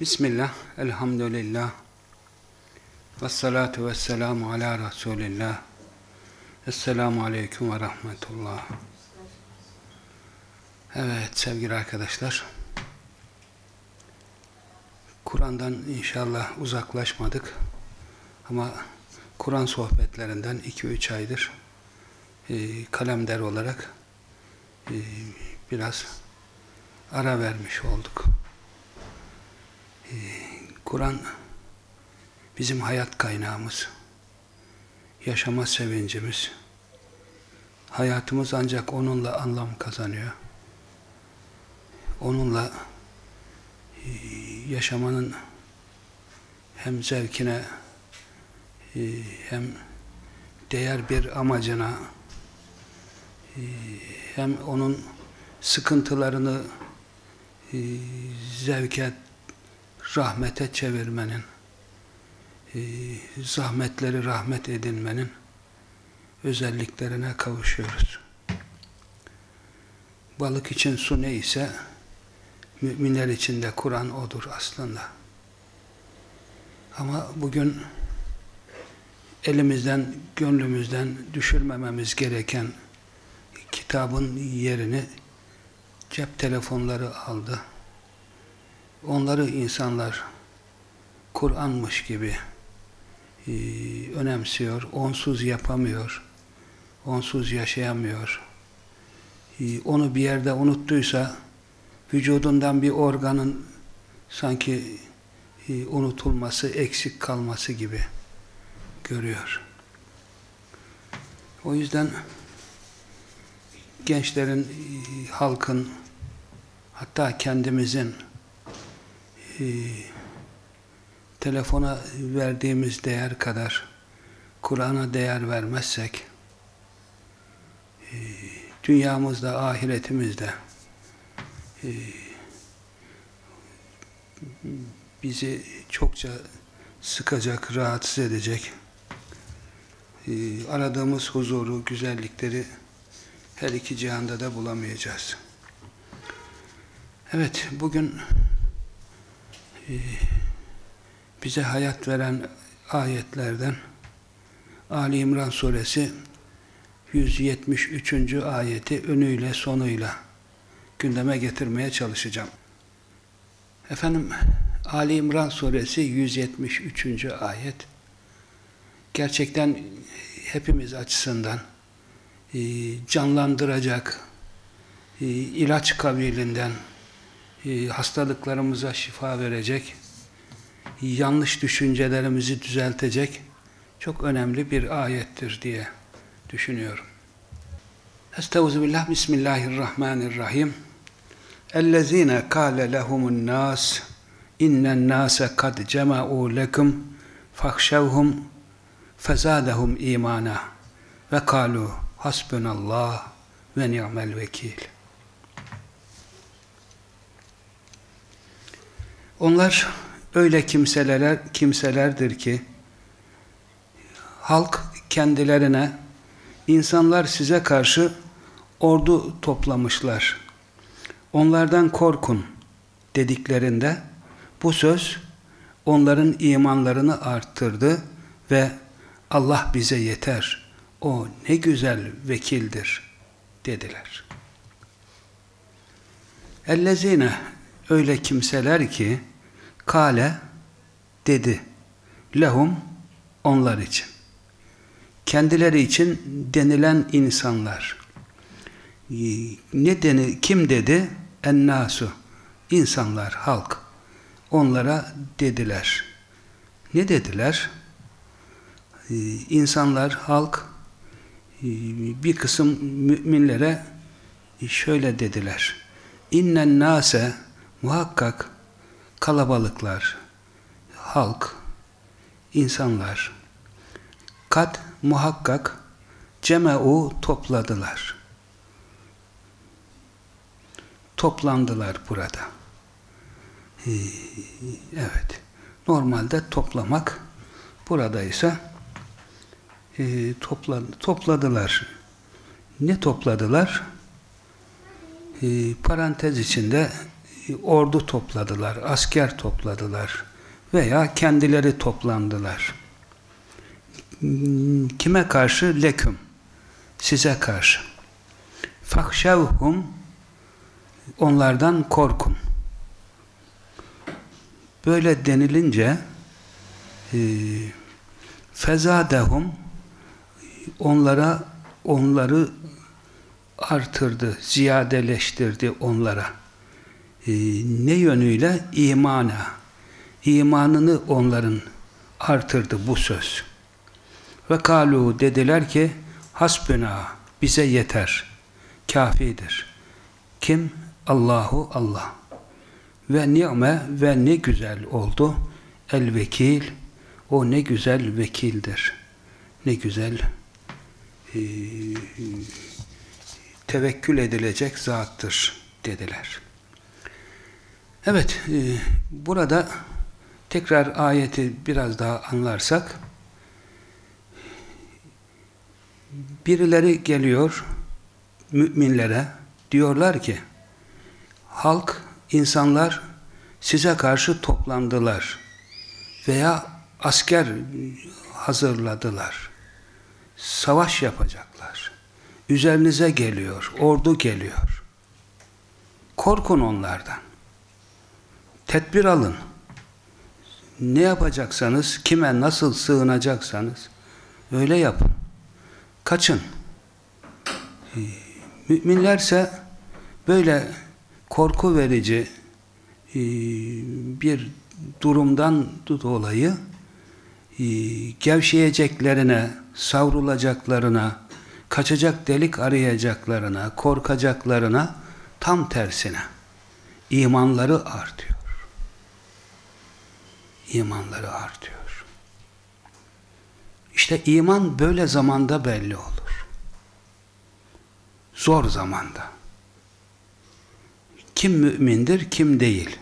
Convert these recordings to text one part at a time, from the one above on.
Bismillah, elhamdülillah, ve salatu ve selamu ala Resulillah, Esselamu Aleyküm ve Rahmetullah. Evet sevgili arkadaşlar, Kur'an'dan inşallah uzaklaşmadık ama Kur'an sohbetlerinden 2-3 aydır e, kalemder olarak e, biraz ara vermiş olduk. Kur'an bizim hayat kaynağımız, yaşama sevincimiz, hayatımız ancak onunla anlam kazanıyor. Onunla e, yaşamanın hem zevkine e, hem değer bir amacına e, hem onun sıkıntılarını zevke, rahmete çevirmenin zahmetleri rahmet edinmenin özelliklerine kavuşuyoruz. Balık için su neyse müminler için de Kur'an odur aslında. Ama bugün elimizden, gönlümüzden düşürmememiz gereken kitabın yerini cep telefonları aldı. Onları insanlar Kur'anmış gibi e, önemsiyor, onsuz yapamıyor, onsuz yaşayamıyor. E, onu bir yerde unuttuysa vücudundan bir organın sanki e, unutulması, eksik kalması gibi görüyor. O yüzden gençlerin, e, halkın, hatta kendimizin e, telefona verdiğimiz değer kadar Kur'an'a değer vermezsek e, dünyamızda, ahiretimizde e, bizi çokça sıkacak, rahatsız edecek aradığımız huzuru, güzellikleri her iki cihanda da bulamayacağız. Evet, bugün bize hayat veren ayetlerden Ali İmran suresi 173. ayeti önüyle sonuyla gündeme getirmeye çalışacağım. Efendim Ali İmran suresi 173. ayet gerçekten hepimiz açısından e, canlandıracak e, ilaç kabilinden e, hastalıklarımıza şifa verecek yanlış düşüncelerimizi düzeltecek çok önemli bir ayettir diye düşünüyorum. Estağfirullah, Bismillahirrahmanirrahim. اَلَّذ۪ينَ قَالَ لَهُمُ النَّاسِ اِنَّ النَّاسَ قَدْ جَمَعُوا لَكُمْ فَخْشَوْهُمْ فَزَادَهُمْ اِيمَانًا وَقَالُوا حَسْبُنَ اللّٰهِ وَنِعْمَ الْوَكِيلِ Onlar öyle kimseler kimselerdir ki halk kendilerine insanlar size karşı ordu toplamışlar. Onlardan korkun dediklerinde bu söz onların imanlarını arttırdı ve Allah bize yeter. O ne güzel vekildir dediler. Ellezine öyle kimseler ki Kale dedi. Lehum onlar için. Kendileri için denilen insanlar. Ne deni, kim dedi? Ennasu. İnsanlar, halk. Onlara dediler. Ne dediler? İnsanlar, halk bir kısım müminlere şöyle dediler. İnnen nase muhakkak kalabalıklar, halk, insanlar kat muhakkak cemeu topladılar. Toplandılar burada. Ee, evet. Normalde toplamak burada ise topla, topladılar. Ne topladılar? E, parantez içinde ordu topladılar, asker topladılar veya kendileri toplandılar. Kime karşı? Leküm. Size karşı. Fakşevhum onlardan korkun. Böyle denilince e, fezadehum onlara onları artırdı, ziyadeleştirdi onlara. E, ne yönüyle? imana. İmanını onların artırdı bu söz. Ve kalu dediler ki hasbuna bize yeter. Kafidir. Kim? Allahu Allah. Ve ni'me ve ne güzel oldu. El vekil. O ne güzel vekildir. Ne güzel e, tevekkül edilecek zattır dediler. Evet, e, burada tekrar ayeti biraz daha anlarsak birileri geliyor müminlere diyorlar ki halk, insanlar size karşı toplandılar veya asker hazırladılar. Savaş yapacaklar. Üzerinize geliyor, ordu geliyor. Korkun onlardan. Tedbir alın. Ne yapacaksanız, kime nasıl sığınacaksanız öyle yapın. Kaçın. Ee, müminlerse böyle korku verici e, bir durumdan dolayı e, gevşeyeceklerine, savrulacaklarına, kaçacak delik arayacaklarına, korkacaklarına tam tersine imanları artıyor. İmanları artıyor. İşte iman böyle zamanda belli olur. Zor zamanda. Kim mümindir, kim değil.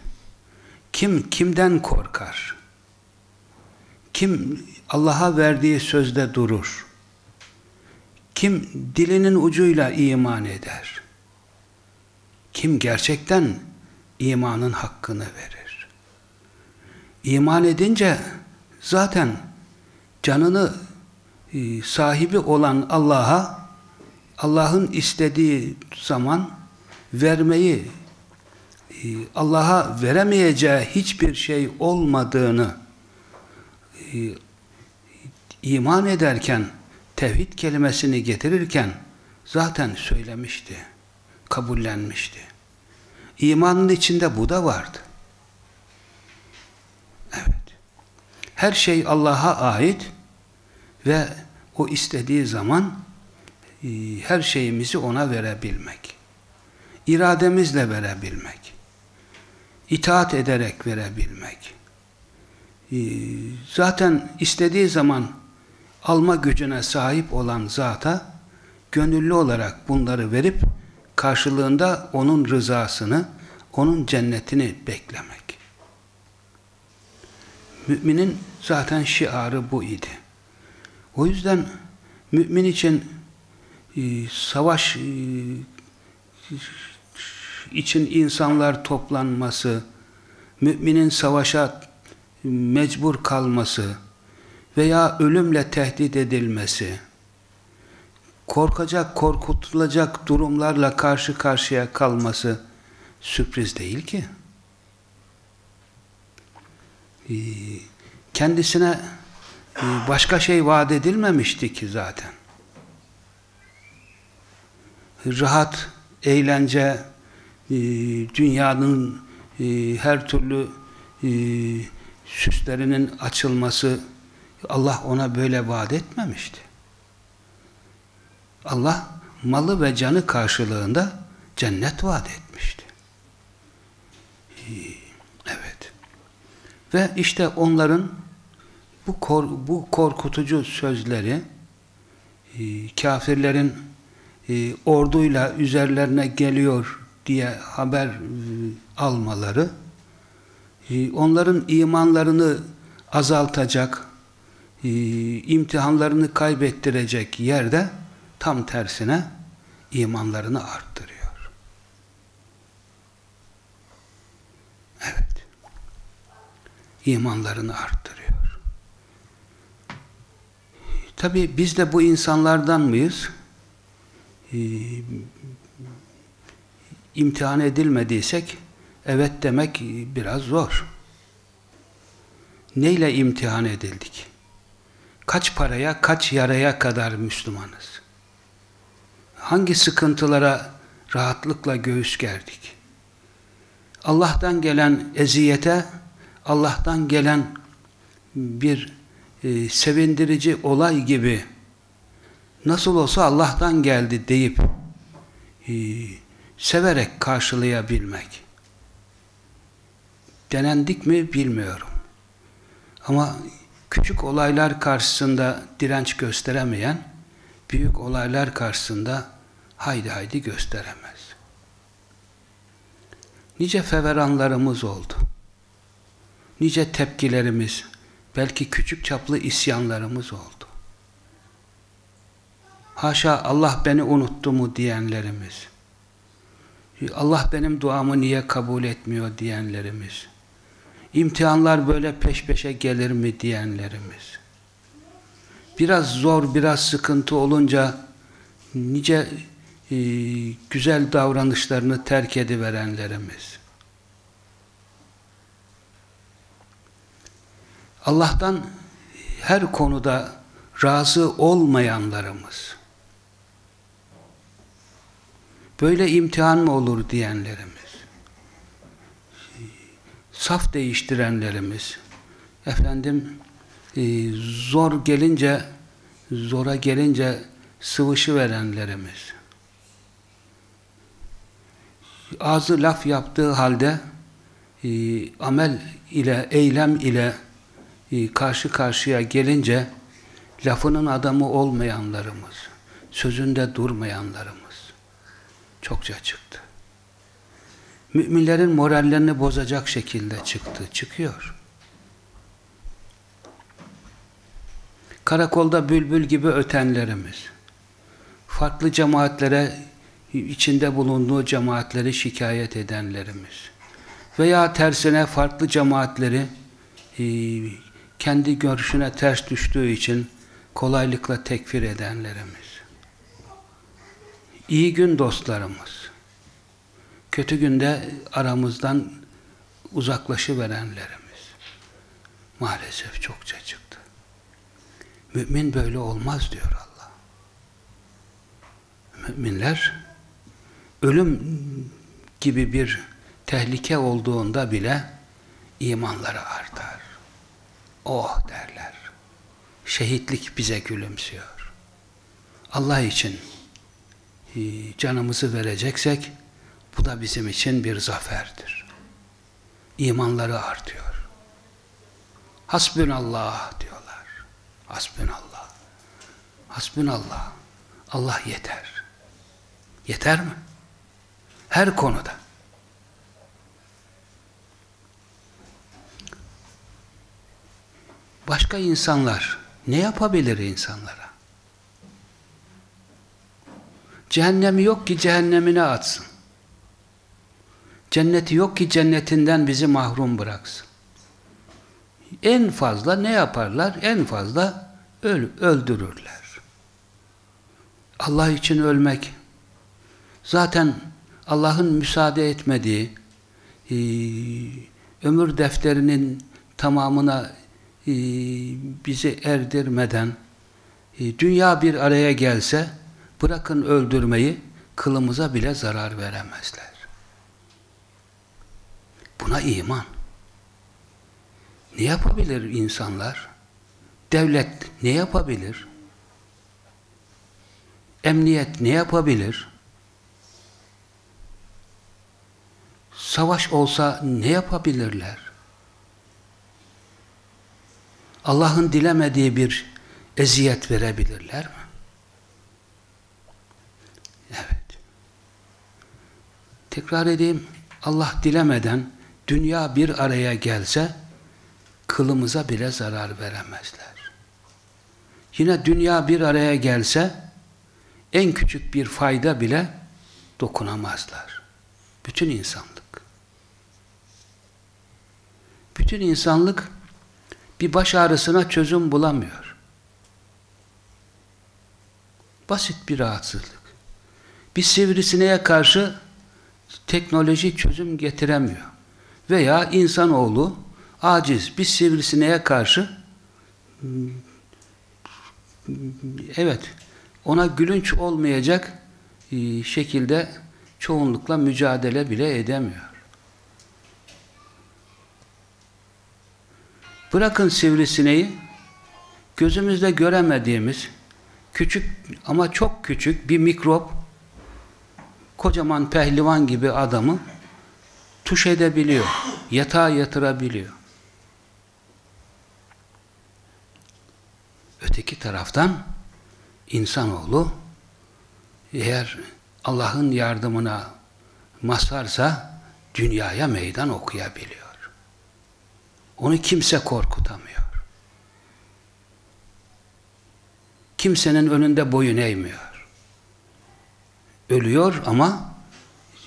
Kim kimden korkar? Kim Allah'a verdiği sözde durur? Kim dilinin ucuyla iman eder? Kim gerçekten imanın hakkını verir? İman edince zaten canını e, sahibi olan Allah'a Allah'ın istediği zaman vermeyi e, Allah'a veremeyeceği hiçbir şey olmadığını e, iman ederken tevhid kelimesini getirirken zaten söylemişti, kabullenmişti. İmanın içinde bu da vardı. Evet. Her şey Allah'a ait ve o istediği zaman e, her şeyimizi ona verebilmek. İrademizle verebilmek. itaat ederek verebilmek. E, zaten istediği zaman alma gücüne sahip olan zata gönüllü olarak bunları verip karşılığında onun rızasını, onun cennetini beklemek. Müminin zaten şiarı bu idi. O yüzden mümin için e, savaş e, için insanlar toplanması, müminin savaşa mecbur kalması veya ölümle tehdit edilmesi, korkacak, korkutulacak durumlarla karşı karşıya kalması sürpriz değil ki. Ee, kendisine e, başka şey vaat edilmemişti ki zaten. Rahat, eğlence, e, dünyanın e, her türlü süslerinin açılması Allah ona böyle vaat etmemişti. Allah malı ve canı karşılığında cennet vaat etmişti. Ve işte onların bu, kor, bu korkutucu sözleri e, kafirlerin e, orduyla üzerlerine geliyor diye haber e, almaları e, onların imanlarını azaltacak, e, imtihanlarını kaybettirecek yerde tam tersine imanlarını arttırıyor. Evet. İmanlarını arttırıyor. Tabi biz de bu insanlardan mıyız? Ee, imtihan edilmediysek evet demek biraz zor. Neyle imtihan edildik? Kaç paraya, kaç yaraya kadar Müslümanız? Hangi sıkıntılara rahatlıkla göğüs gerdik? Allah'tan gelen eziyete, Allah'tan gelen bir e, sevindirici olay gibi nasıl olsa Allah'tan geldi deyip e, severek karşılayabilmek. Denendik mi bilmiyorum. Ama küçük olaylar karşısında direnç gösteremeyen, büyük olaylar karşısında haydi haydi gösteremez. Nice feveranlarımız oldu. Nice tepkilerimiz, belki küçük çaplı isyanlarımız oldu. Haşa Allah beni unuttu mu diyenlerimiz, Allah benim duamı niye kabul etmiyor diyenlerimiz, imtihanlar böyle peş peşe gelir mi diyenlerimiz, biraz zor, biraz sıkıntı olunca nice e, güzel davranışlarını terk ediverenlerimiz, Allah'tan her konuda razı olmayanlarımız, böyle imtihan mı olur diyenlerimiz, saf değiştirenlerimiz, efendim e, zor gelince, zora gelince sıvışı verenlerimiz, ağzı laf yaptığı halde e, amel ile, eylem ile karşı karşıya gelince lafının adamı olmayanlarımız, sözünde durmayanlarımız çokça çıktı. Müminlerin morallerini bozacak şekilde çıktı, çıkıyor. Karakolda bülbül gibi ötenlerimiz, farklı cemaatlere, içinde bulunduğu cemaatleri şikayet edenlerimiz veya tersine farklı cemaatleri e, kendi görüşüne ters düştüğü için kolaylıkla tekfir edenlerimiz. İyi gün dostlarımız. Kötü günde aramızdan uzaklaşıverenlerimiz. Maalesef çokça çıktı. Mümin böyle olmaz diyor Allah. Müminler ölüm gibi bir tehlike olduğunda bile imanları artar. Oh derler. Şehitlik bize gülümsüyor. Allah için e, canımızı vereceksek bu da bizim için bir zaferdir. İmanları artıyor. Hasbünallah diyorlar. Hasbünallah. Hasbünallah. Allah yeter. Yeter mi? Her konuda. Başka insanlar ne yapabilir insanlara? Cehennemi yok ki cehennemine atsın. Cenneti yok ki cennetinden bizi mahrum bıraksın. En fazla ne yaparlar? En fazla öl öldürürler. Allah için ölmek zaten Allah'ın müsaade etmediği e, ömür defterinin tamamına bizi erdirmeden e, dünya bir araya gelse bırakın öldürmeyi kılımıza bile zarar veremezler. Buna iman. Ne yapabilir insanlar? Devlet ne yapabilir? Emniyet ne yapabilir? Savaş olsa ne yapabilirler? Allah'ın dilemediği bir eziyet verebilirler mi? Evet. Tekrar edeyim. Allah dilemeden dünya bir araya gelse kılımıza bile zarar veremezler. Yine dünya bir araya gelse en küçük bir fayda bile dokunamazlar. Bütün insanlık. Bütün insanlık bir baş ağrısına çözüm bulamıyor. Basit bir rahatsızlık. Bir sivrisineğe karşı teknoloji çözüm getiremiyor. Veya insanoğlu aciz bir sivrisineğe karşı evet ona gülünç olmayacak e, şekilde çoğunlukla mücadele bile edemiyor. Bırakın sivrisineği gözümüzde göremediğimiz küçük ama çok küçük bir mikrop kocaman pehlivan gibi adamı tuş edebiliyor. Yatağa yatırabiliyor. Öteki taraftan insanoğlu eğer Allah'ın yardımına mazharsa dünyaya meydan okuyabiliyor. Onu kimse korkutamıyor. Kimsenin önünde boyun eğmiyor. Ölüyor ama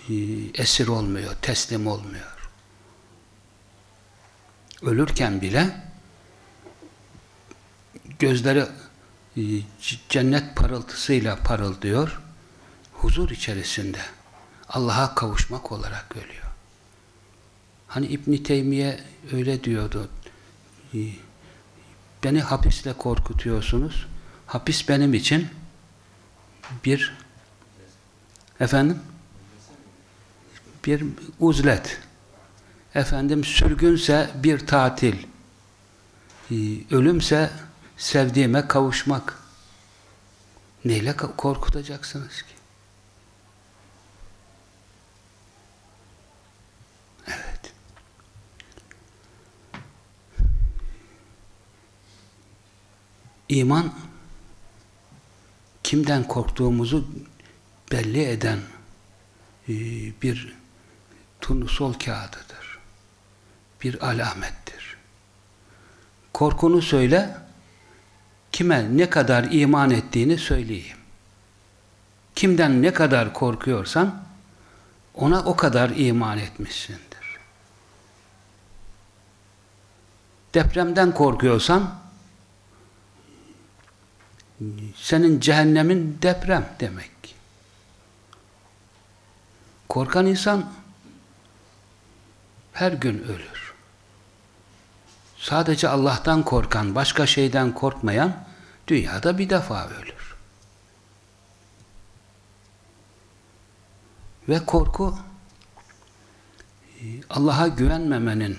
e, esir olmuyor, teslim olmuyor. Ölürken bile gözleri e, cennet parıltısıyla parıldıyor. Huzur içerisinde Allah'a kavuşmak olarak ölüyor. Hani İbn Teymiye öyle diyordu. Ee, beni hapisle korkutuyorsunuz. Hapis benim için bir efendim bir uzlet. Efendim sürgünse bir tatil. Ee, ölümse sevdiğime kavuşmak. Neyle korkutacaksınız ki? İman kimden korktuğumuzu belli eden e, bir turnusol kağıdıdır. Bir alamettir. Korkunu söyle, kime ne kadar iman ettiğini söyleyeyim. Kimden ne kadar korkuyorsan, ona o kadar iman etmişsindir. Depremden korkuyorsan, senin cehennemin deprem demek. Korkan insan her gün ölür. Sadece Allah'tan korkan, başka şeyden korkmayan dünyada bir defa ölür. Ve korku Allah'a güvenmemenin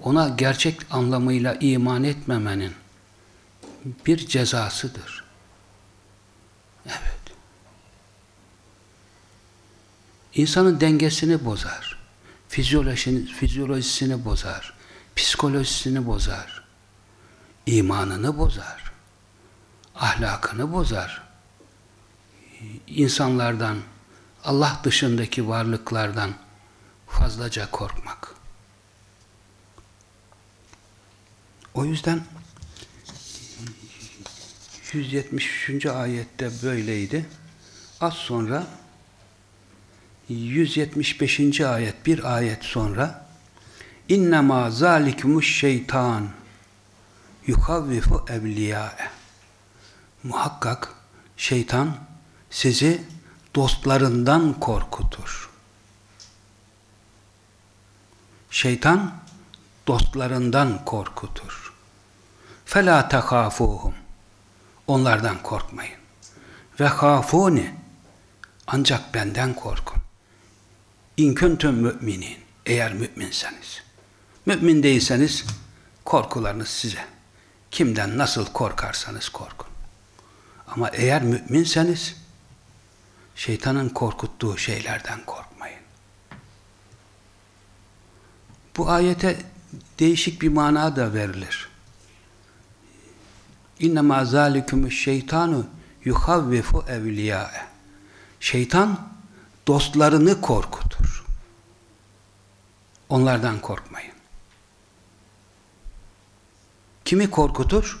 ona gerçek anlamıyla iman etmemenin bir cezasıdır. Evet. İnsanın dengesini bozar. Fizyolojisini, fizyolojisini bozar. Psikolojisini bozar. imanını bozar. Ahlakını bozar. İnsanlardan, Allah dışındaki varlıklardan fazlaca korkmak. O yüzden 173. ayette böyleydi. Az sonra 175. ayet bir ayet sonra İnnemâ zâlikumuş şeytan yukavvifu evliyâe Muhakkak şeytan sizi dostlarından korkutur. Şeytan dostlarından korkutur. Fela tekâfûhum Onlardan korkmayın. Ve hafuni ancak benden korkun. İn kuntum müminin. Eğer müminseniz. Mümin değilseniz korkularınız size. Kimden nasıl korkarsanız korkun. Ama eğer müminseniz şeytanın korkuttuğu şeylerden korkmayın. Bu ayete değişik bir mana da verilir. İnnemâ zâlikümüş şeytanu yuhavvifu evliyâe. Şeytan dostlarını korkutur. Onlardan korkmayın. Kimi korkutur?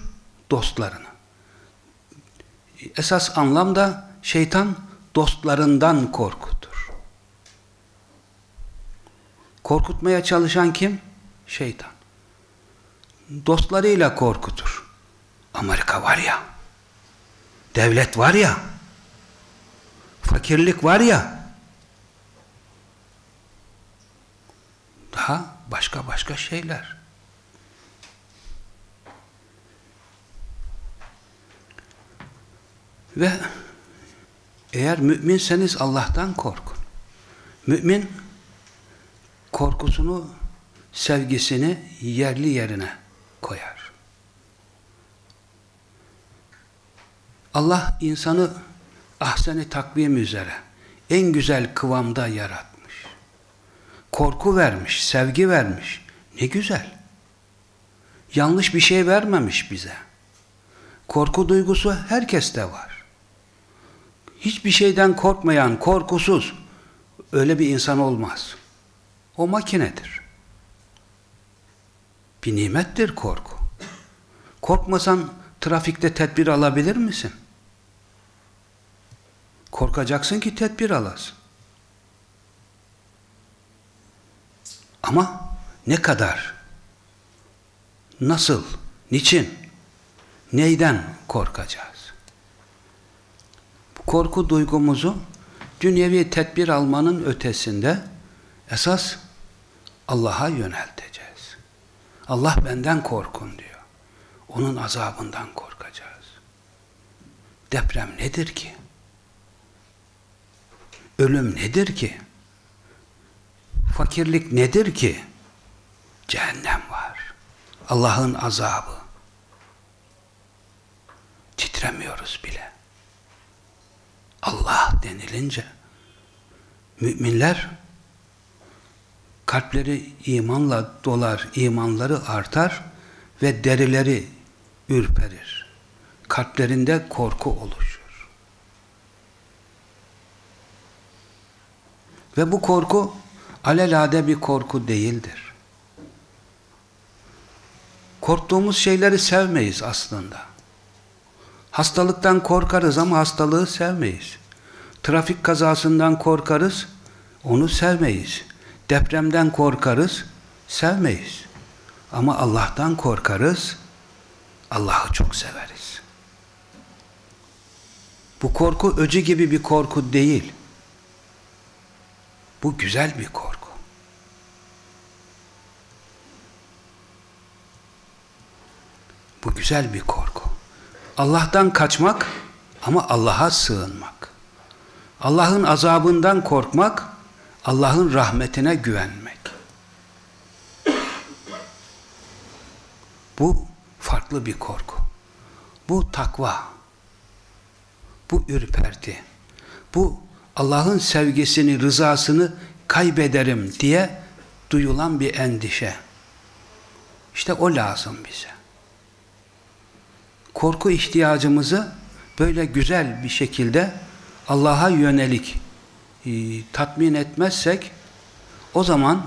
Dostlarını. Esas anlamda şeytan dostlarından korkutur. Korkutmaya çalışan kim? Şeytan. Dostlarıyla korkutur. Amerika var ya, devlet var ya, fakirlik var ya, daha başka başka şeyler. Ve eğer müminseniz Allah'tan korkun. Mümin korkusunu, sevgisini yerli yerine koyar. Allah insanı ahseni takvim üzere en güzel kıvamda yaratmış. Korku vermiş, sevgi vermiş. Ne güzel. Yanlış bir şey vermemiş bize. Korku duygusu herkeste var. Hiçbir şeyden korkmayan, korkusuz öyle bir insan olmaz. O makinedir. Bir nimettir korku. Korkmasan trafikte tedbir alabilir misin? Korkacaksın ki tedbir alasın. Ama ne kadar? Nasıl? Niçin? Neyden korkacağız? Korku duygumuzu dünyevi tedbir almanın ötesinde esas Allah'a yönelteceğiz. Allah benden korkun diyor. Onun azabından korkacağız. Deprem nedir ki? Ölüm nedir ki? Fakirlik nedir ki? Cehennem var. Allah'ın azabı. Titremiyoruz bile. Allah denilince müminler kalpleri imanla dolar, imanları artar ve derileri ürperir. Kalplerinde korku oluşur. Ve bu korku alelade bir korku değildir. Korktuğumuz şeyleri sevmeyiz aslında. Hastalıktan korkarız ama hastalığı sevmeyiz. Trafik kazasından korkarız, onu sevmeyiz. Depremden korkarız, sevmeyiz. Ama Allah'tan korkarız, Allah'ı çok severiz. Bu korku öcü gibi bir korku değil. Bu güzel bir korku. Bu güzel bir korku. Allah'tan kaçmak ama Allah'a sığınmak. Allah'ın azabından korkmak, Allah'ın rahmetine güvenmek. Bu farklı bir korku. Bu takva. Bu ürperti. Bu Allah'ın sevgisini, rızasını kaybederim diye duyulan bir endişe. İşte o lazım bize. Korku ihtiyacımızı böyle güzel bir şekilde Allah'a yönelik e, tatmin etmezsek o zaman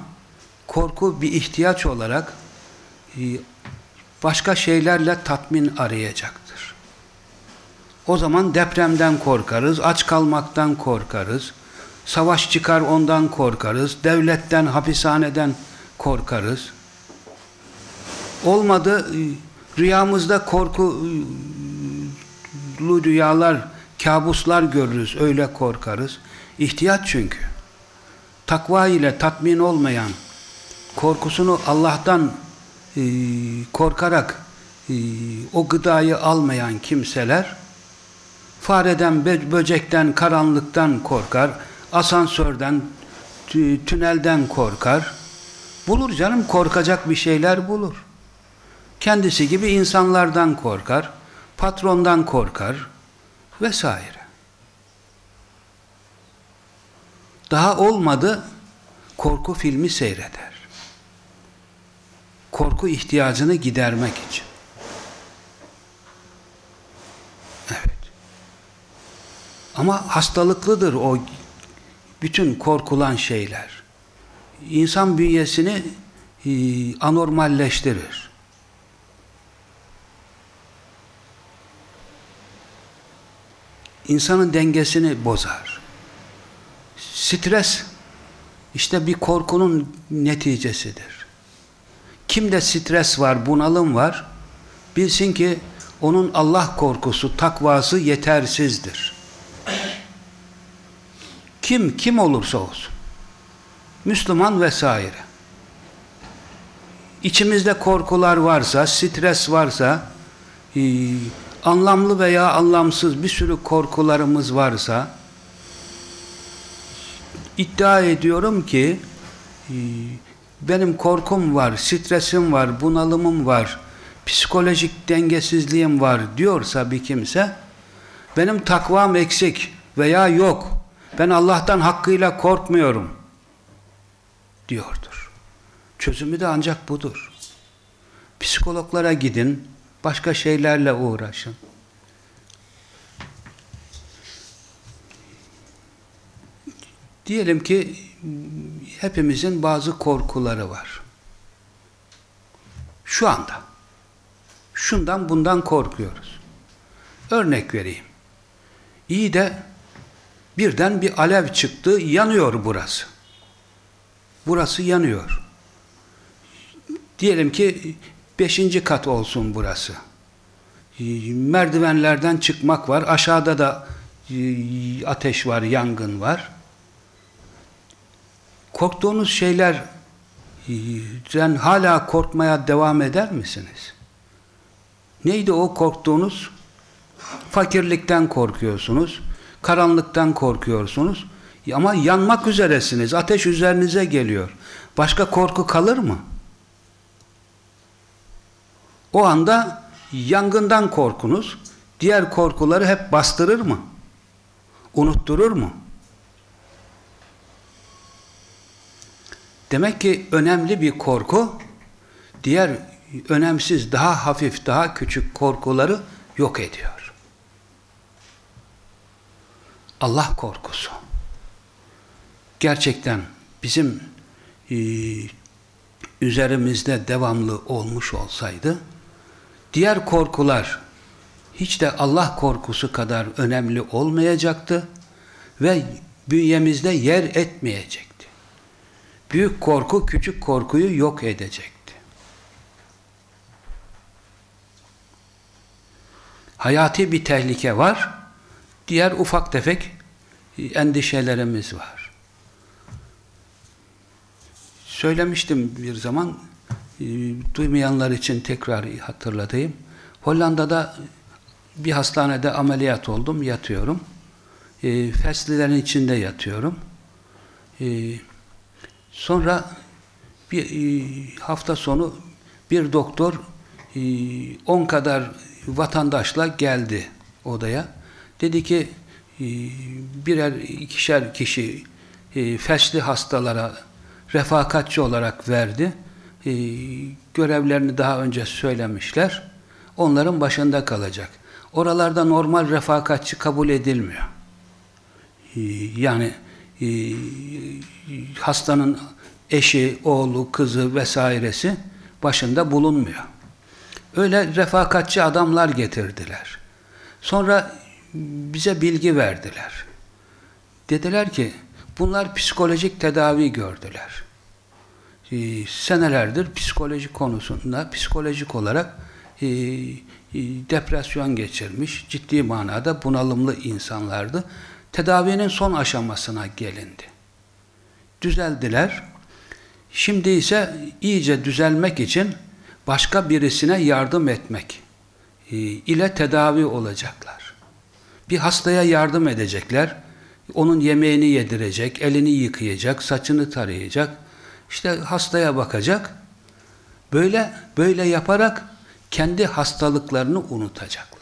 korku bir ihtiyaç olarak e, başka şeylerle tatmin arayacaktır. O zaman depremden korkarız, aç kalmaktan korkarız, savaş çıkar ondan korkarız, devletten, hapishaneden korkarız. Olmadı rüyamızda korkulu rüyalar, kabuslar görürüz, öyle korkarız. İhtiyaç çünkü. Takva ile tatmin olmayan, korkusunu Allah'tan e, korkarak e, o gıdayı almayan kimseler fareden, böcekten, karanlıktan korkar, asansörden, tünelden korkar. Bulur canım, korkacak bir şeyler bulur. Kendisi gibi insanlardan korkar, patrondan korkar vesaire. Daha olmadı korku filmi seyreder. Korku ihtiyacını gidermek için. Evet. Ama hastalıklıdır o bütün korkulan şeyler. İnsan bünyesini e, anormalleştirir. İnsanın dengesini bozar. Stres işte bir korkunun neticesidir. Kimde stres var, bunalım var, bilsin ki onun Allah korkusu, takvası yetersizdir. Kim, kim olursa olsun. Müslüman vesaire. İçimizde korkular varsa, stres varsa, e, anlamlı veya anlamsız bir sürü korkularımız varsa, iddia ediyorum ki, e, benim korkum var, stresim var, bunalımım var, psikolojik dengesizliğim var diyorsa bir kimse, benim takvam eksik veya yok, ben Allah'tan hakkıyla korkmuyorum diyordur. Çözümü de ancak budur. Psikologlara gidin, başka şeylerle uğraşın. Diyelim ki hepimizin bazı korkuları var. Şu anda. Şundan bundan korkuyoruz. Örnek vereyim. İyi de birden bir alev çıktı, yanıyor burası. Burası yanıyor. Diyelim ki beşinci kat olsun burası. Merdivenlerden çıkmak var. Aşağıda da e, ateş var, yangın var. Korktuğunuz şeyler sen hala korkmaya devam eder misiniz? Neydi o korktuğunuz? Fakirlikten korkuyorsunuz, karanlıktan korkuyorsunuz ama yanmak üzeresiniz, ateş üzerinize geliyor. Başka korku kalır mı? O anda yangından korkunuz, diğer korkuları hep bastırır mı? Unutturur mu? Demek ki önemli bir korku, diğer önemsiz, daha hafif, daha küçük korkuları yok ediyor. Allah korkusu. Gerçekten bizim e, üzerimizde devamlı olmuş olsaydı, diğer korkular hiç de Allah korkusu kadar önemli olmayacaktı ve bünyemizde yer etmeyecekti. Büyük korku küçük korkuyu yok edecekti. Hayati bir tehlike var, diğer ufak tefek endişelerimiz var. Söylemiştim bir zaman, e, duymayanlar için tekrar hatırlatayım. Hollanda'da bir hastanede ameliyat oldum, yatıyorum. E, feslilerin içinde yatıyorum. E, sonra bir e, hafta sonu bir doktor 10 e, kadar vatandaşla geldi odaya. Dedi ki e, birer ikişer kişi e, fesli hastalara refakatçi olarak verdi. E, görevlerini daha önce söylemişler. Onların başında kalacak. Oralarda normal refakatçi kabul edilmiyor. E, yani e, hastanın eşi, oğlu, kızı vesairesi başında bulunmuyor. Öyle refakatçi adamlar getirdiler. Sonra bize bilgi verdiler. Dediler ki bunlar psikolojik tedavi gördüler. Ee, senelerdir psikoloji konusunda psikolojik olarak e, e, depresyon geçirmiş, ciddi manada bunalımlı insanlardı. Tedavinin son aşamasına gelindi. Düzeldiler. Şimdi ise iyice düzelmek için başka birisine yardım etmek e, ile tedavi olacaklar. Bir hastaya yardım edecekler. Onun yemeğini yedirecek, elini yıkayacak, saçını tarayacak. İşte hastaya bakacak. Böyle böyle yaparak kendi hastalıklarını unutacaklar.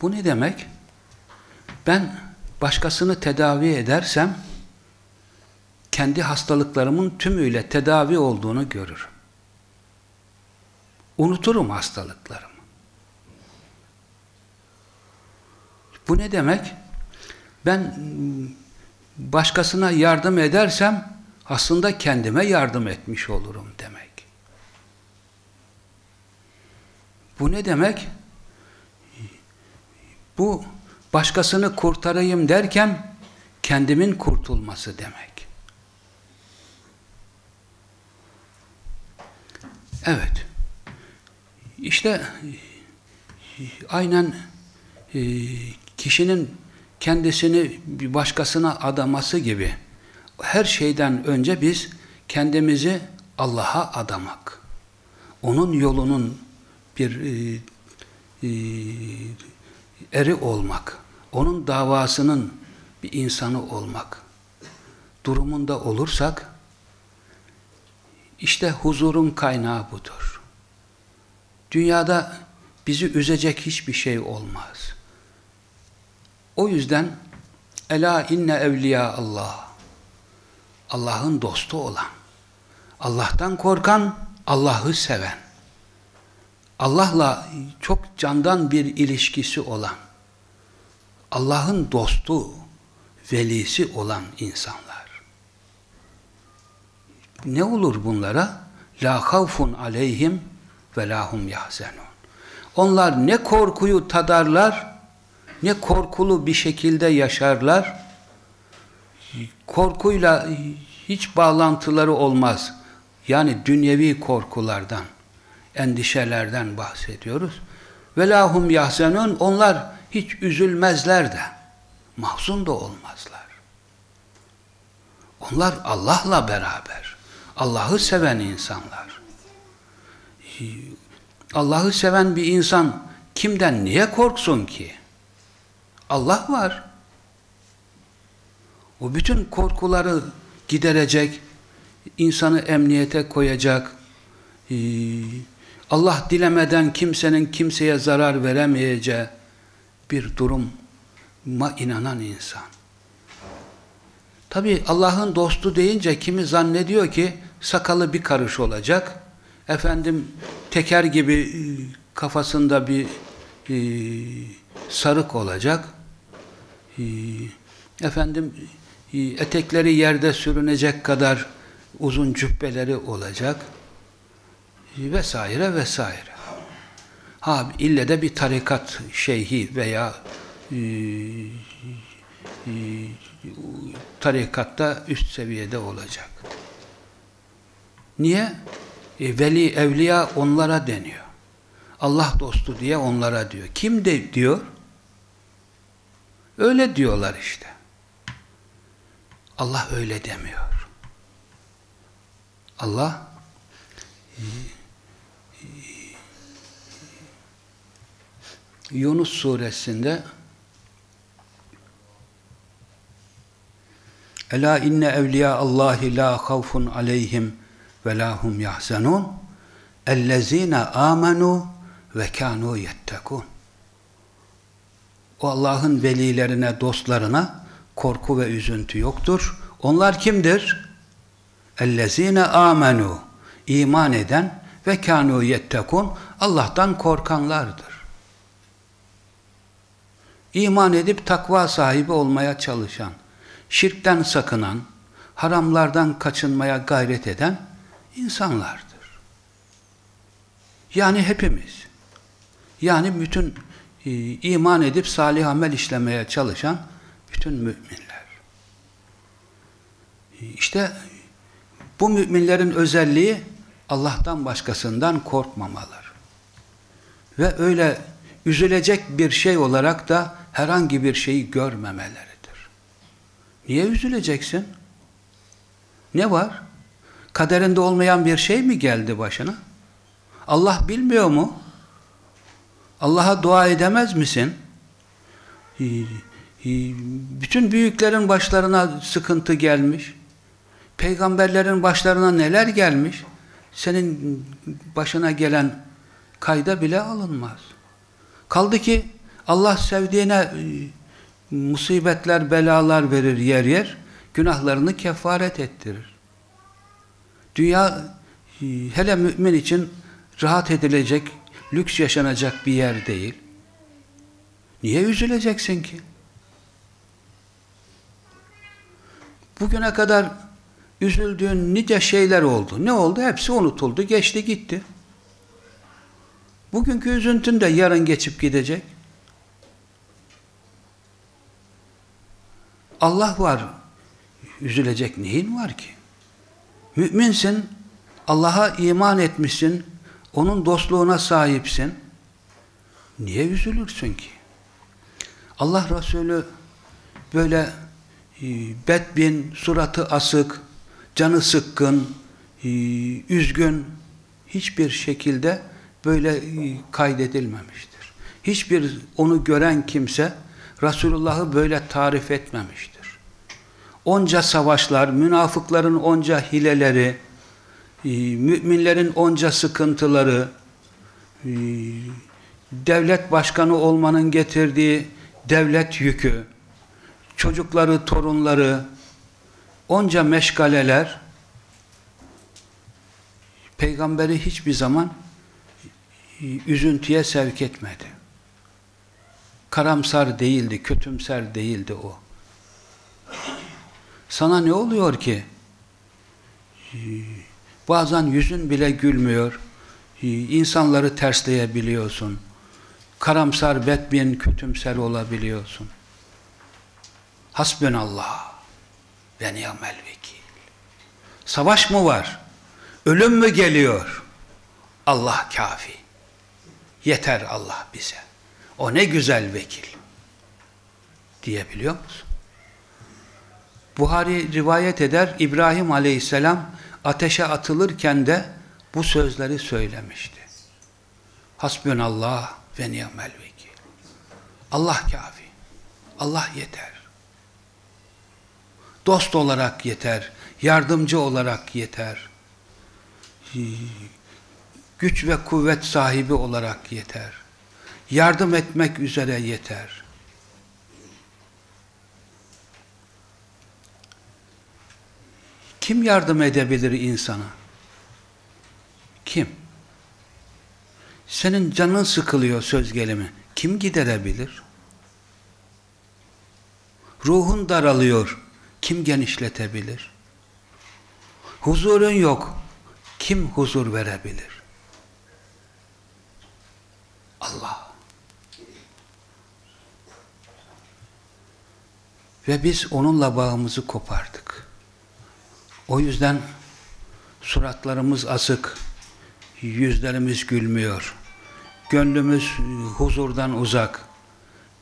Bu ne demek? Ben başkasını tedavi edersem kendi hastalıklarımın tümüyle tedavi olduğunu görürüm. Unuturum hastalıklarımı. Bu ne demek? Ben başkasına yardım edersem aslında kendime yardım etmiş olurum demek. Bu ne demek? Bu başkasını kurtarayım derken kendimin kurtulması demek. Evet. İşte aynen e, kişinin kendisini bir başkasına adaması gibi her şeyden önce biz kendimizi Allah'a adamak. Onun yolunun bir e, e, eri olmak. Onun davasının bir insanı olmak durumunda olursak işte huzurun kaynağı budur. Dünyada bizi üzecek hiçbir şey olmaz. O yüzden Ela inne evliya Allah Allah'ın dostu olan Allah'tan korkan Allah'ı seven Allah'la çok candan bir ilişkisi olan Allah'ın dostu velisi olan insanlar ne olur bunlara? La havfun aleyhim ve lahum yahzenun. Onlar ne korkuyu tadarlar, ne korkulu bir şekilde yaşarlar. Korkuyla hiç bağlantıları olmaz. Yani dünyevi korkulardan, endişelerden bahsediyoruz. Ve lahum yahzenun onlar hiç üzülmezler de, mahzun da olmazlar. Onlar Allah'la beraber, Allah'ı seven insanlar. Allah'ı seven bir insan kimden niye korksun ki? Allah var. O bütün korkuları giderecek, insanı emniyete koyacak, Allah dilemeden kimsenin kimseye zarar veremeyeceği bir duruma inanan insan. Tabi Allah'ın dostu deyince kimi zannediyor ki sakalı bir karış olacak, efendim teker gibi e, kafasında bir e, sarık olacak, e, efendim e, etekleri yerde sürünecek kadar uzun cübbeleri olacak vesaire vesaire. Ha ille de bir tarikat şeyhi veya e, e, tarikatta üst seviyede olacak. Niye? E, veli, evliya onlara deniyor. Allah dostu diye onlara diyor. Kim de diyor? Öyle diyorlar işte. Allah öyle demiyor. Allah e, e, Yunus suresinde Ela inne evliya Allahi la havfun aleyhim ve la hum yahzanun ellezine amenu ve kanu yettekun o Allah'ın velilerine, dostlarına korku ve üzüntü yoktur. Onlar kimdir? Ellezine amenu iman eden ve kanu yettekun Allah'tan korkanlardır. İman edip takva sahibi olmaya çalışan, şirkten sakınan, haramlardan kaçınmaya gayret eden insanlardır. Yani hepimiz. Yani bütün e, iman edip salih amel işlemeye çalışan bütün müminler. E, işte bu müminlerin özelliği Allah'tan başkasından korkmamalar. Ve öyle üzülecek bir şey olarak da herhangi bir şeyi görmemeleridir. Niye üzüleceksin? Ne var? Kaderinde olmayan bir şey mi geldi başına? Allah bilmiyor mu? Allah'a dua edemez misin? Bütün büyüklerin başlarına sıkıntı gelmiş. Peygamberlerin başlarına neler gelmiş? Senin başına gelen kayda bile alınmaz. Kaldı ki Allah sevdiğine e, musibetler, belalar verir yer yer. Günahlarını kefaret ettirir. Dünya e, hele mümin için rahat edilecek, lüks yaşanacak bir yer değil. Niye üzüleceksin ki? Bugüne kadar üzüldüğün nice şeyler oldu. Ne oldu? Hepsi unutuldu, geçti gitti. Bugünkü üzüntün de yarın geçip gidecek. Allah var. Üzülecek neyin var ki? Müminsin, Allah'a iman etmişsin, onun dostluğuna sahipsin. Niye üzülürsün ki? Allah Resulü böyle e, bedbin, suratı asık, canı sıkkın, e, üzgün hiçbir şekilde böyle e, kaydedilmemiştir. Hiçbir onu gören kimse Resulullah'ı böyle tarif etmemiştir. Onca savaşlar, münafıkların onca hileleri, müminlerin onca sıkıntıları, devlet başkanı olmanın getirdiği devlet yükü, çocukları, torunları, onca meşgaleler peygamberi hiçbir zaman üzüntüye sevk etmedi. Karamsar değildi, kötümser değildi o. Sana ne oluyor ki? Bazen yüzün bile gülmüyor. İnsanları tersleyebiliyorsun. Karamsar, bedbin, kötümser olabiliyorsun. Hasbunallah ve ni'mel vekil. Savaş mı var? Ölüm mü geliyor? Allah kafi. Yeter Allah bize. O ne güzel vekil. Diyebiliyor musun? Buhari rivayet eder, İbrahim aleyhisselam ateşe atılırken de bu sözleri söylemişti. Hasbunallah ve ni'mel vekil. Allah kafi. Allah yeter. Dost olarak yeter. Yardımcı olarak yeter. Güç ve kuvvet sahibi olarak yeter. Yardım etmek üzere yeter. Kim yardım edebilir insana? Kim? Senin canın sıkılıyor söz gelimi. Kim giderebilir? Ruhun daralıyor. Kim genişletebilir? Huzurun yok. Kim huzur verebilir? Allah. Ve biz onunla bağımızı kopardık. O yüzden suratlarımız asık, yüzlerimiz gülmüyor. Gönlümüz huzurdan uzak.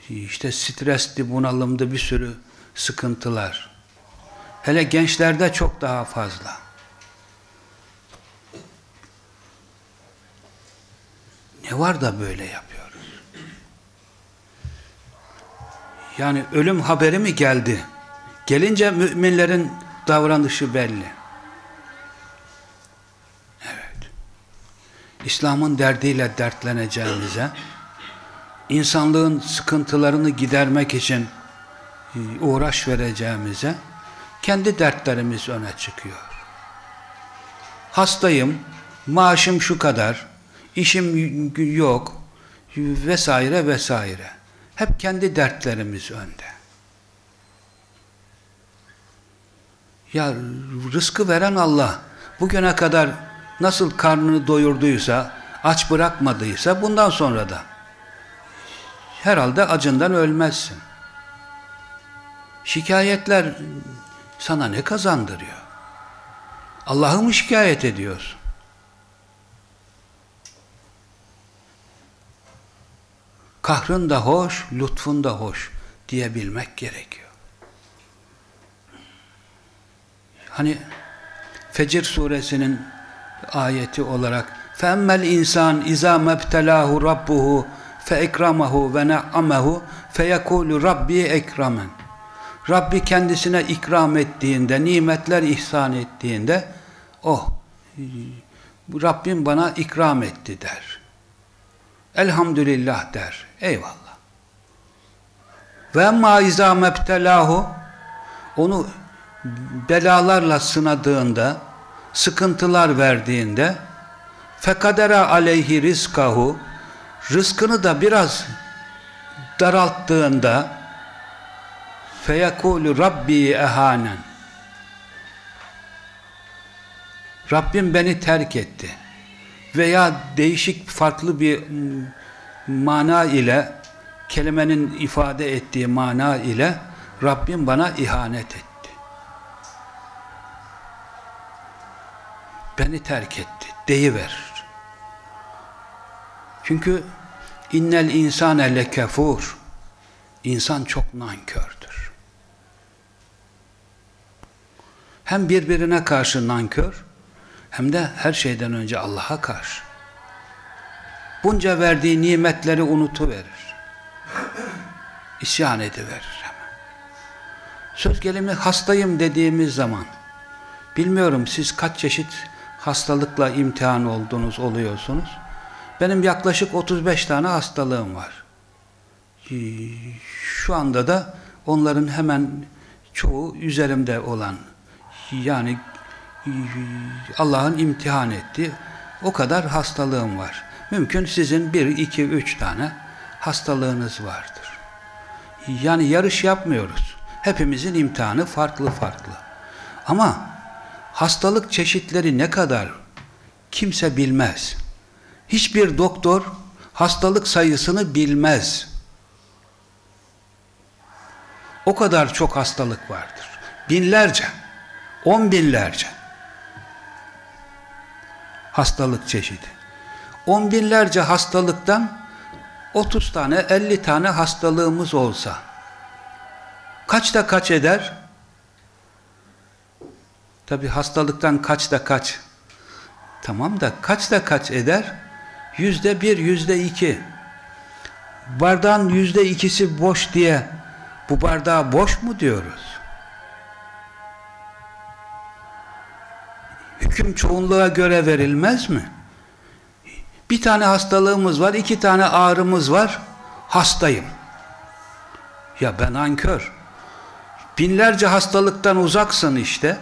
İşte stresli, bunalımdı bir sürü sıkıntılar. Hele gençlerde çok daha fazla. Ne var da böyle yapıyoruz? Yani ölüm haberi mi geldi? Gelince müminlerin davranışı belli. Evet. İslam'ın derdiyle dertleneceğimize, insanlığın sıkıntılarını gidermek için e, uğraş vereceğimize, kendi dertlerimiz öne çıkıyor. Hastayım, maaşım şu kadar, işim yok, vesaire vesaire. Hep kendi dertlerimiz önde. Ya rızkı veren Allah bugüne kadar nasıl karnını doyurduysa, aç bırakmadıysa bundan sonra da herhalde acından ölmezsin. Şikayetler sana ne kazandırıyor? Allah'ı mı şikayet ediyorsun? Kahrın da hoş, lütfun da hoş diyebilmek gerekiyor. Hani Fecir suresinin ayeti olarak فَاَمَّا الْاِنْسَانِ اِذَا مَبْتَلَاهُ رَبُّهُ فَاَكْرَمَهُ وَنَعَّمَهُ فَيَكُولُ Rabbi ekramen Rabbi kendisine ikram ettiğinde, nimetler ihsan ettiğinde oh Rabbim bana ikram etti der. Elhamdülillah der. Eyvallah. Ve emma izâ mebtelâhu onu belalarla sınadığında, sıkıntılar verdiğinde fekadera aleyhi rizkahu rızkını da biraz daralttığında feyekulu rabbi ehanen Rabbim beni terk etti veya değişik farklı bir mana ile kelimenin ifade ettiği mana ile Rabbim bana ihanet etti. Beni terk etti. Deyiverir. Çünkü innel insane lekefur İnsan çok nankördür. Hem birbirine karşı nankör hem de her şeyden önce Allah'a karşı. Bunca verdiği nimetleri unutuverir. İsyan ediverir. Söz gelimi hastayım dediğimiz zaman bilmiyorum siz kaç çeşit hastalıkla imtihan oldunuz, oluyorsunuz. Benim yaklaşık 35 tane hastalığım var. Şu anda da onların hemen çoğu üzerimde olan yani Allah'ın imtihan ettiği o kadar hastalığım var. Mümkün sizin bir, iki, üç tane hastalığınız vardır. Yani yarış yapmıyoruz. Hepimizin imtihanı farklı farklı. Ama hastalık çeşitleri ne kadar kimse bilmez. Hiçbir doktor hastalık sayısını bilmez. O kadar çok hastalık vardır. Binlerce, on binlerce hastalık çeşidi. On binlerce hastalıktan 30 tane, 50 tane hastalığımız olsa kaçta kaç eder? Tabi hastalıktan kaçta kaç? Tamam da kaçta kaç eder? Yüzde bir, yüzde iki. Bardağın yüzde ikisi boş diye bu bardağı boş mu diyoruz? Hüküm çoğunluğa göre verilmez mi? Bir tane hastalığımız var, iki tane ağrımız var, hastayım. Ya ben ankör. Binlerce hastalıktan uzaksın işte.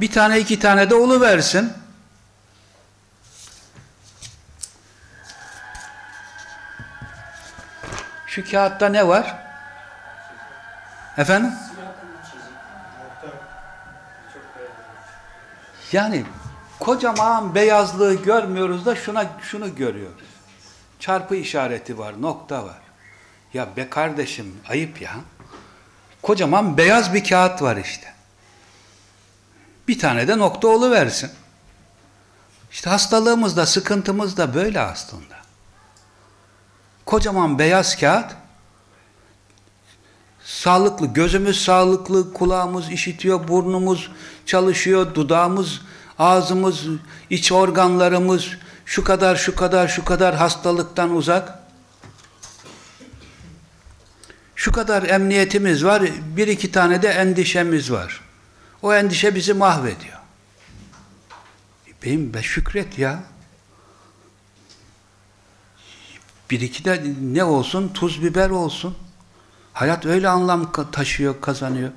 Bir tane iki tane de oluversin. Şu kağıtta ne var? Efendim? Yani kocaman beyazlığı görmüyoruz da şuna şunu görüyoruz. Çarpı işareti var, nokta var. Ya be kardeşim ayıp ya. Kocaman beyaz bir kağıt var işte. Bir tane de nokta versin. İşte hastalığımız da sıkıntımız da böyle aslında. Kocaman beyaz kağıt sağlıklı, gözümüz sağlıklı, kulağımız işitiyor, burnumuz çalışıyor, dudağımız, ağzımız, iç organlarımız şu kadar, şu kadar, şu kadar hastalıktan uzak. Şu kadar emniyetimiz var, bir iki tane de endişemiz var. O endişe bizi mahvediyor. Beyim be şükret ya. Bir iki de ne olsun? Tuz biber olsun. Hayat öyle anlam taşıyor, kazanıyor.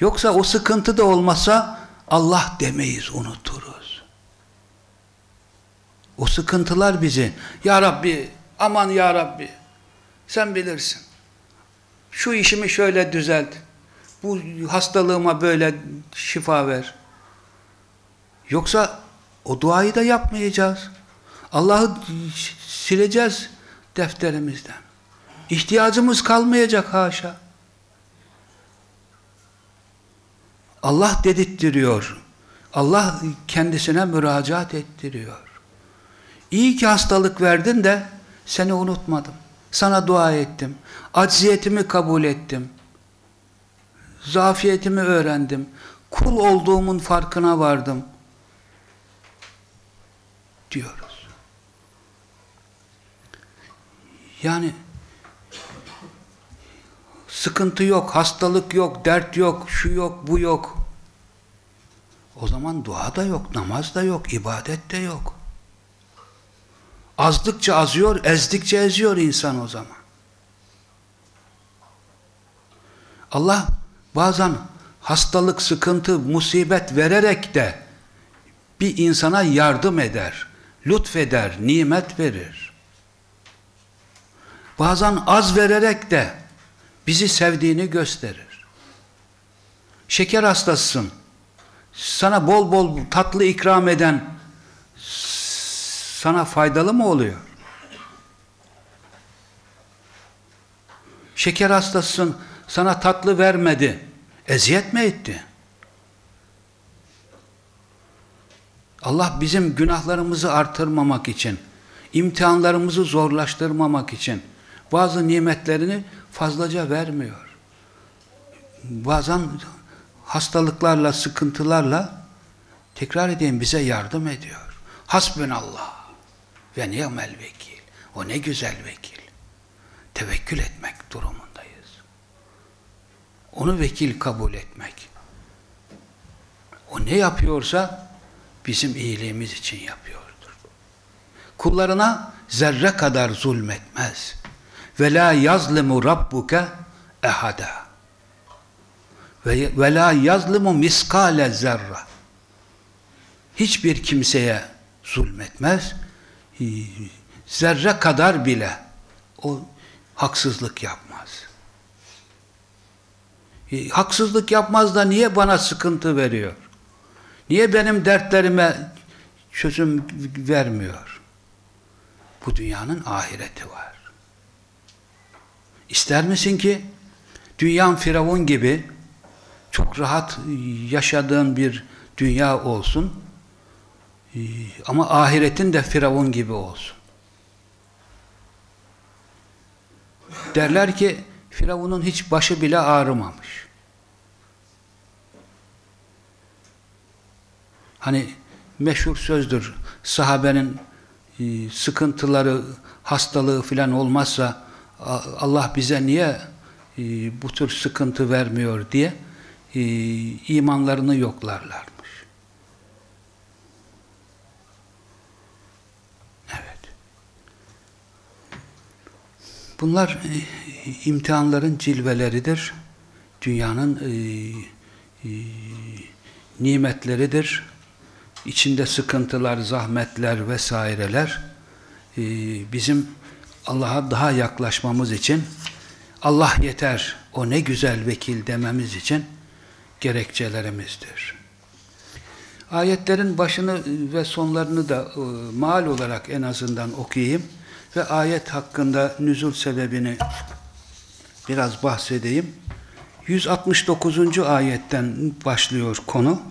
Yoksa o sıkıntı da olmasa Allah demeyiz, unuturuz. O sıkıntılar bizi, Ya Rabbi, aman Ya Rabbi, sen bilirsin. Şu işimi şöyle düzelt. Bu hastalığıma böyle şifa ver. Yoksa o duayı da yapmayacağız. Allah'ı sileceğiz defterimizden. İhtiyacımız kalmayacak haşa. Allah dedirttiriyor. Allah kendisine müracaat ettiriyor. İyi ki hastalık verdin de seni unutmadım. Sana dua ettim. Acziyetimi kabul ettim. Zafiyetimi öğrendim. Kul olduğumun farkına vardım. Diyoruz. Yani sıkıntı yok, hastalık yok, dert yok, şu yok, bu yok. O zaman dua da yok, namaz da yok, ibadet de yok. Azdıkça azıyor, ezdikçe eziyor insan o zaman. Allah bazen hastalık, sıkıntı, musibet vererek de bir insana yardım eder, lütfeder, nimet verir. Bazen az vererek de bizi sevdiğini gösterir. Şeker hastasısın. Sana bol bol tatlı ikram eden sana faydalı mı oluyor? Şeker hastasısın, sana tatlı vermedi. Eziyet mi etti? Allah bizim günahlarımızı artırmamak için, imtihanlarımızı zorlaştırmamak için bazı nimetlerini fazlaca vermiyor. Bazen hastalıklarla, sıkıntılarla tekrar edeyim bize yardım ediyor. Hasbunallah ve ni'mel vekil. O ne güzel vekil. Tevekkül etmek durumundayız. Onu vekil kabul etmek. O ne yapıyorsa bizim iyiliğimiz için yapıyordur. Kullarına zerre kadar zulmetmez. Ve la yazlimu rabbuke ehada. Ve, ve la yazlimu miskale zerre. Hiçbir kimseye zulmetmez. Zerre kadar bile o haksızlık yapmaz. Haksızlık yapmaz da niye bana sıkıntı veriyor? Niye benim dertlerime çözüm vermiyor? Bu dünyanın ahireti var. İster misin ki dünyan firavun gibi çok rahat yaşadığın bir dünya olsun ama ahiretin de firavun gibi olsun. Derler ki Firavun'un hiç başı bile ağrımamış. Hani meşhur sözdür sahabenin e, sıkıntıları, hastalığı filan olmazsa Allah bize niye e, bu tür sıkıntı vermiyor diye e, imanlarını yoklarlarmış. Evet. Bunlar imtihanların cilveleridir. Dünyanın nimetleridir içinde sıkıntılar, zahmetler vesaireler e, bizim Allah'a daha yaklaşmamız için Allah yeter, o ne güzel vekil dememiz için gerekçelerimizdir. Ayetlerin başını ve sonlarını da e, mal olarak en azından okuyayım ve ayet hakkında nüzul sebebini biraz bahsedeyim. 169. ayetten başlıyor konu.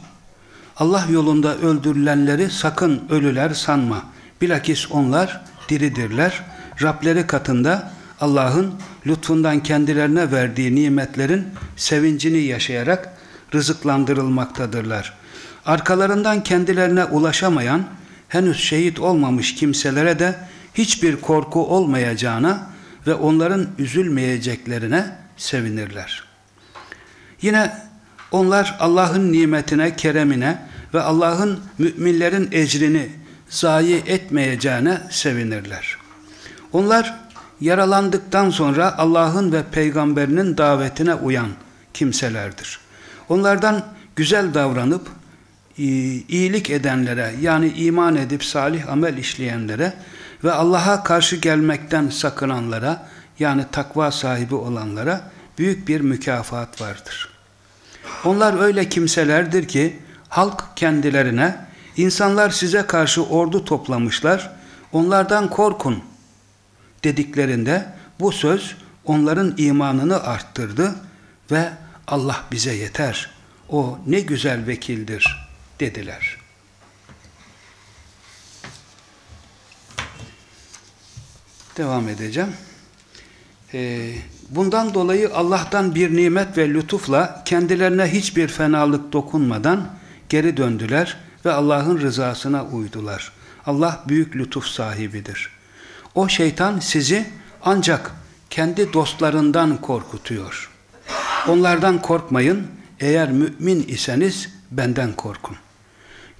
Allah yolunda öldürülenleri sakın ölüler sanma. Bilakis onlar diridirler. Rableri katında Allah'ın lütfundan kendilerine verdiği nimetlerin sevincini yaşayarak rızıklandırılmaktadırlar. Arkalarından kendilerine ulaşamayan, henüz şehit olmamış kimselere de hiçbir korku olmayacağına ve onların üzülmeyeceklerine sevinirler. Yine onlar Allah'ın nimetine, keremine ve Allah'ın müminlerin ecrini zayi etmeyeceğine sevinirler. Onlar yaralandıktan sonra Allah'ın ve peygamberinin davetine uyan kimselerdir. Onlardan güzel davranıp iyilik edenlere yani iman edip salih amel işleyenlere ve Allah'a karşı gelmekten sakınanlara yani takva sahibi olanlara büyük bir mükafat vardır. Onlar öyle kimselerdir ki halk kendilerine insanlar size karşı ordu toplamışlar onlardan korkun dediklerinde bu söz onların imanını arttırdı ve Allah bize yeter o ne güzel vekildir dediler. Devam edeceğim. Ee, Bundan dolayı Allah'tan bir nimet ve lütufla kendilerine hiçbir fenalık dokunmadan geri döndüler ve Allah'ın rızasına uydular. Allah büyük lütuf sahibidir. O şeytan sizi ancak kendi dostlarından korkutuyor. Onlardan korkmayın, eğer mümin iseniz benden korkun.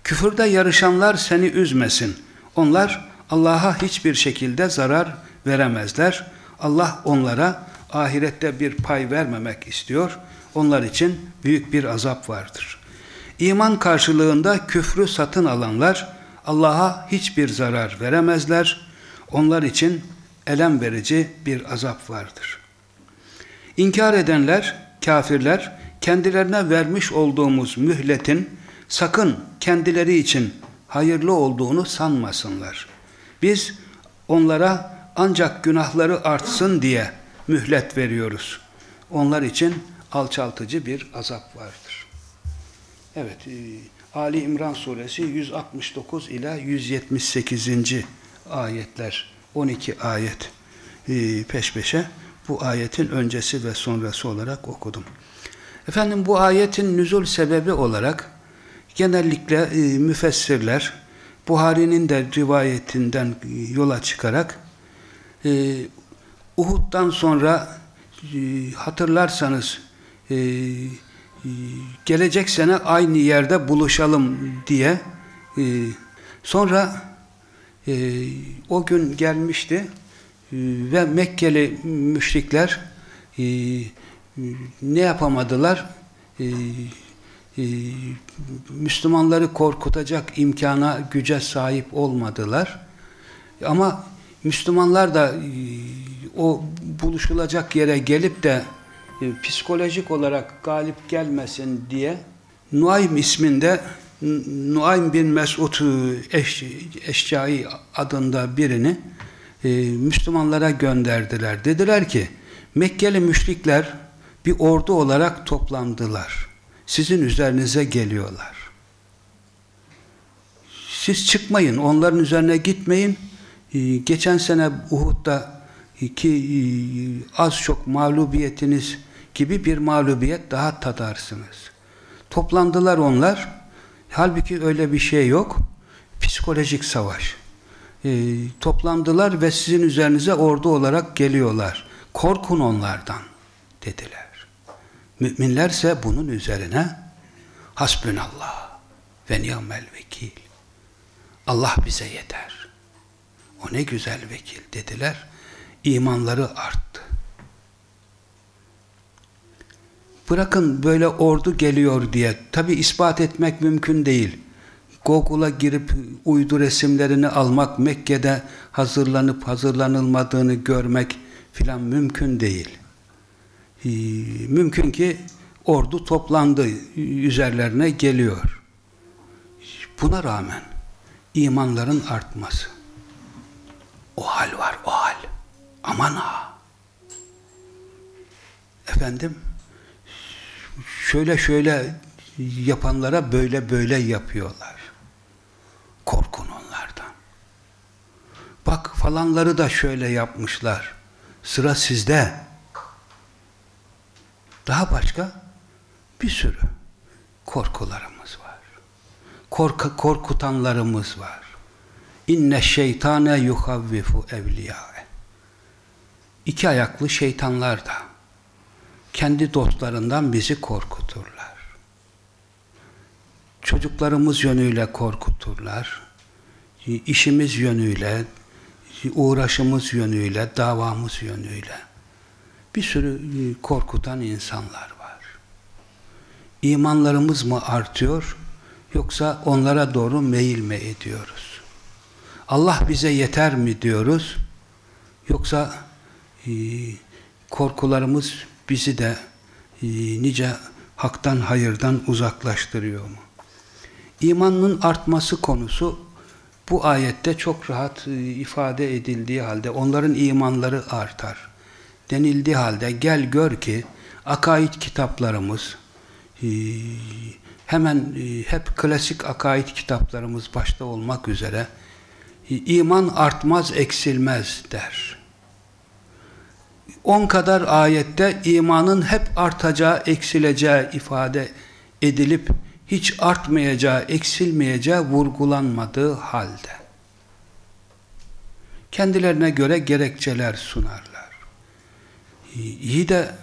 Küfürde yarışanlar seni üzmesin. Onlar Allah'a hiçbir şekilde zarar veremezler. Allah onlara ahirette bir pay vermemek istiyor. onlar için büyük bir azap vardır. İman karşılığında küfrü satın alanlar Allah'a hiçbir zarar veremezler. Onlar için elem verici bir azap vardır. İnkar edenler, kafirler kendilerine vermiş olduğumuz mühletin sakın kendileri için hayırlı olduğunu sanmasınlar. Biz onlara ancak günahları artsın diye mühlet veriyoruz. Onlar için alçaltıcı bir azap vardır. Evet, e, Ali İmran suresi 169 ila 178. ayetler, 12 ayet e, peş peşe bu ayetin öncesi ve sonrası olarak okudum. Efendim bu ayetin nüzul sebebi olarak genellikle e, müfessirler Buhari'nin de rivayetinden yola çıkarak e, Uhud'dan sonra e, hatırlarsanız e, e, gelecek sene aynı yerde buluşalım diye e, sonra e, o gün gelmişti e, ve Mekkeli müşrikler e, ne yapamadılar? Müslümanları korkutacak imkana, güce sahip olmadılar. Ama Müslümanlar da o buluşulacak yere gelip de psikolojik olarak galip gelmesin diye Nuaym isminde Nuaym bin Mesud eş, Eşcai adında birini e, Müslümanlara gönderdiler. Dediler ki Mekkeli müşrikler bir ordu olarak toplandılar. Sizin üzerinize geliyorlar. Siz çıkmayın, onların üzerine gitmeyin. Ee, geçen sene Uhud'da ki e, az çok mağlubiyetiniz gibi bir mağlubiyet daha tadarsınız. Toplandılar onlar. Halbuki öyle bir şey yok. Psikolojik savaş. E, toplandılar ve sizin üzerinize ordu olarak geliyorlar. Korkun onlardan dediler. Müminlerse bunun üzerine hasbünallah ve ni'mel vekil. Allah bize yeter. O ne güzel vekil dediler. İmanları arttı. Bırakın böyle ordu geliyor diye. Tabi ispat etmek mümkün değil. Google'a girip uydu resimlerini almak, Mekke'de hazırlanıp hazırlanılmadığını görmek filan mümkün değil. Mümkün ki ordu toplandı, üzerlerine geliyor. Buna rağmen imanların artması. O hal var, o hal. Aman ha. Efendim, şöyle şöyle yapanlara böyle böyle yapıyorlar. Korkun onlardan. Bak falanları da şöyle yapmışlar. Sıra sizde. Daha başka bir sürü korkularımız var. Korku, korkutanlarımız var. İnne şeytane yuhavvifu evliyâe. İki ayaklı şeytanlar da kendi dostlarından bizi korkuturlar. Çocuklarımız yönüyle korkuturlar. İşimiz yönüyle, uğraşımız yönüyle, davamız yönüyle. Bir sürü e, korkutan insanlar var. İmanlarımız mı artıyor yoksa onlara doğru meyil mi ediyoruz? Allah bize yeter mi diyoruz yoksa e, korkularımız bizi de e, nice haktan hayırdan uzaklaştırıyor mu? İmanın artması konusu bu ayette çok rahat ifade edildiği halde onların imanları artar denildiği halde gel gör ki akaid kitaplarımız e, hemen e, hep klasik akaid kitaplarımız başta olmak üzere e, iman artmaz eksilmez der. On kadar ayette imanın hep artacağı, eksileceği ifade edilip hiç artmayacağı, eksilmeyeceği vurgulanmadığı halde. Kendilerine göre gerekçeler sunarlar iyi de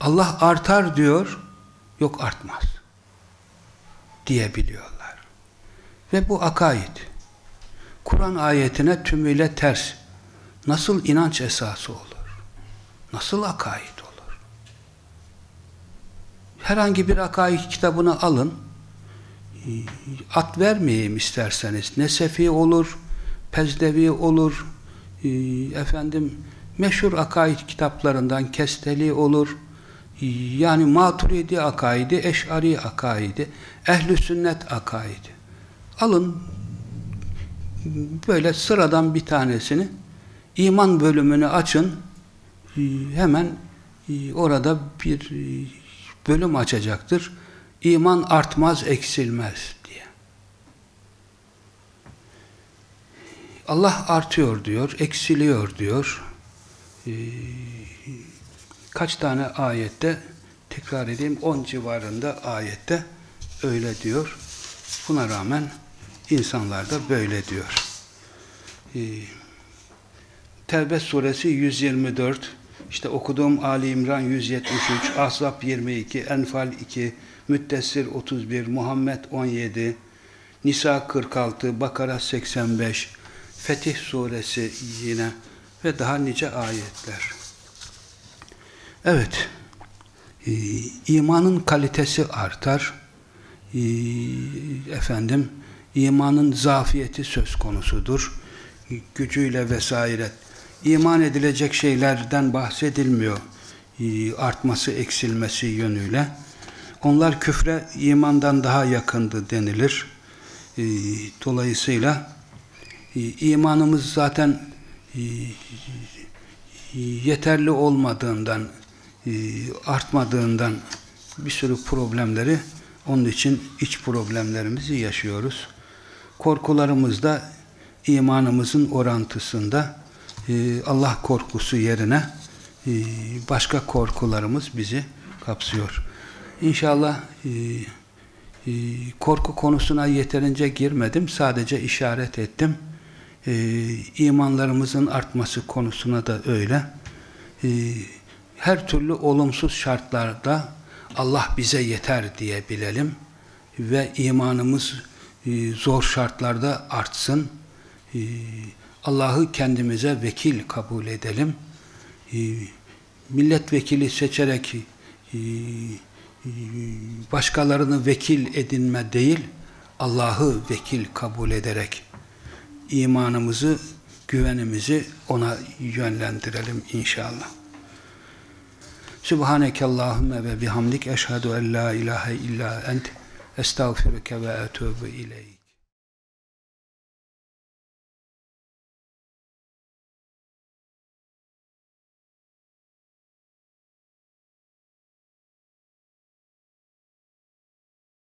Allah artar diyor, yok artmaz diyebiliyorlar. Ve bu akaid. Kur'an ayetine tümüyle ters. Nasıl inanç esası olur? Nasıl akaid olur? herhangi bir akaid kitabını alın. E, At vermeyeyim isterseniz. Nesefi olur, Pezdevi olur, e, efendim meşhur akaid kitaplarından Kesteli olur. E, Yani Maturidi akaidi, Eş'ari akaidi, Ehl-i Sünnet akaidi. Alın böyle sıradan bir tanesini iman bölümünü açın hemen e, orada bir e, bölüm açacaktır. İman artmaz, eksilmez diye. Allah artıyor diyor, eksiliyor diyor. Ee, kaç tane ayette tekrar edeyim 10 civarında ayette öyle diyor. Buna rağmen insanlar da böyle diyor. Ee, Tevbe suresi 124 işte okuduğum Ali İmran 173, Ahzab 22, Enfal 2, Müddessir 31, Muhammed 17, Nisa 46, Bakara 85, Fetih suresi yine ve daha nice ayetler. Evet, e, imanın kalitesi artar, e, efendim, imanın zafiyeti söz konusudur, gücüyle vesaire. İman edilecek şeylerden bahsedilmiyor, e, artması, eksilmesi yönüyle. Onlar küfre imandan daha yakındı denilir. E, dolayısıyla e, imanımız zaten e, yeterli olmadığından, e, artmadığından bir sürü problemleri, onun için iç problemlerimizi yaşıyoruz. Korkularımız da imanımızın orantısında Allah korkusu yerine e, başka korkularımız bizi kapsıyor. İnşallah e, e, korku konusuna yeterince girmedim. Sadece işaret ettim. İmanlarımızın artması konusuna da öyle. Her türlü olumsuz şartlarda Allah bize yeter diye bilelim ve imanımız zor şartlarda artsın. Allah'ı kendimize vekil kabul edelim. E, milletvekili seçerek e, başkalarını vekil edinme değil, Allah'ı vekil kabul ederek imanımızı, güvenimizi ona yönlendirelim inşallah. Subhaneke Allahümme ve bihamdik eşhedü en la ilahe illa ent estağfiruke ve etubu ileyk.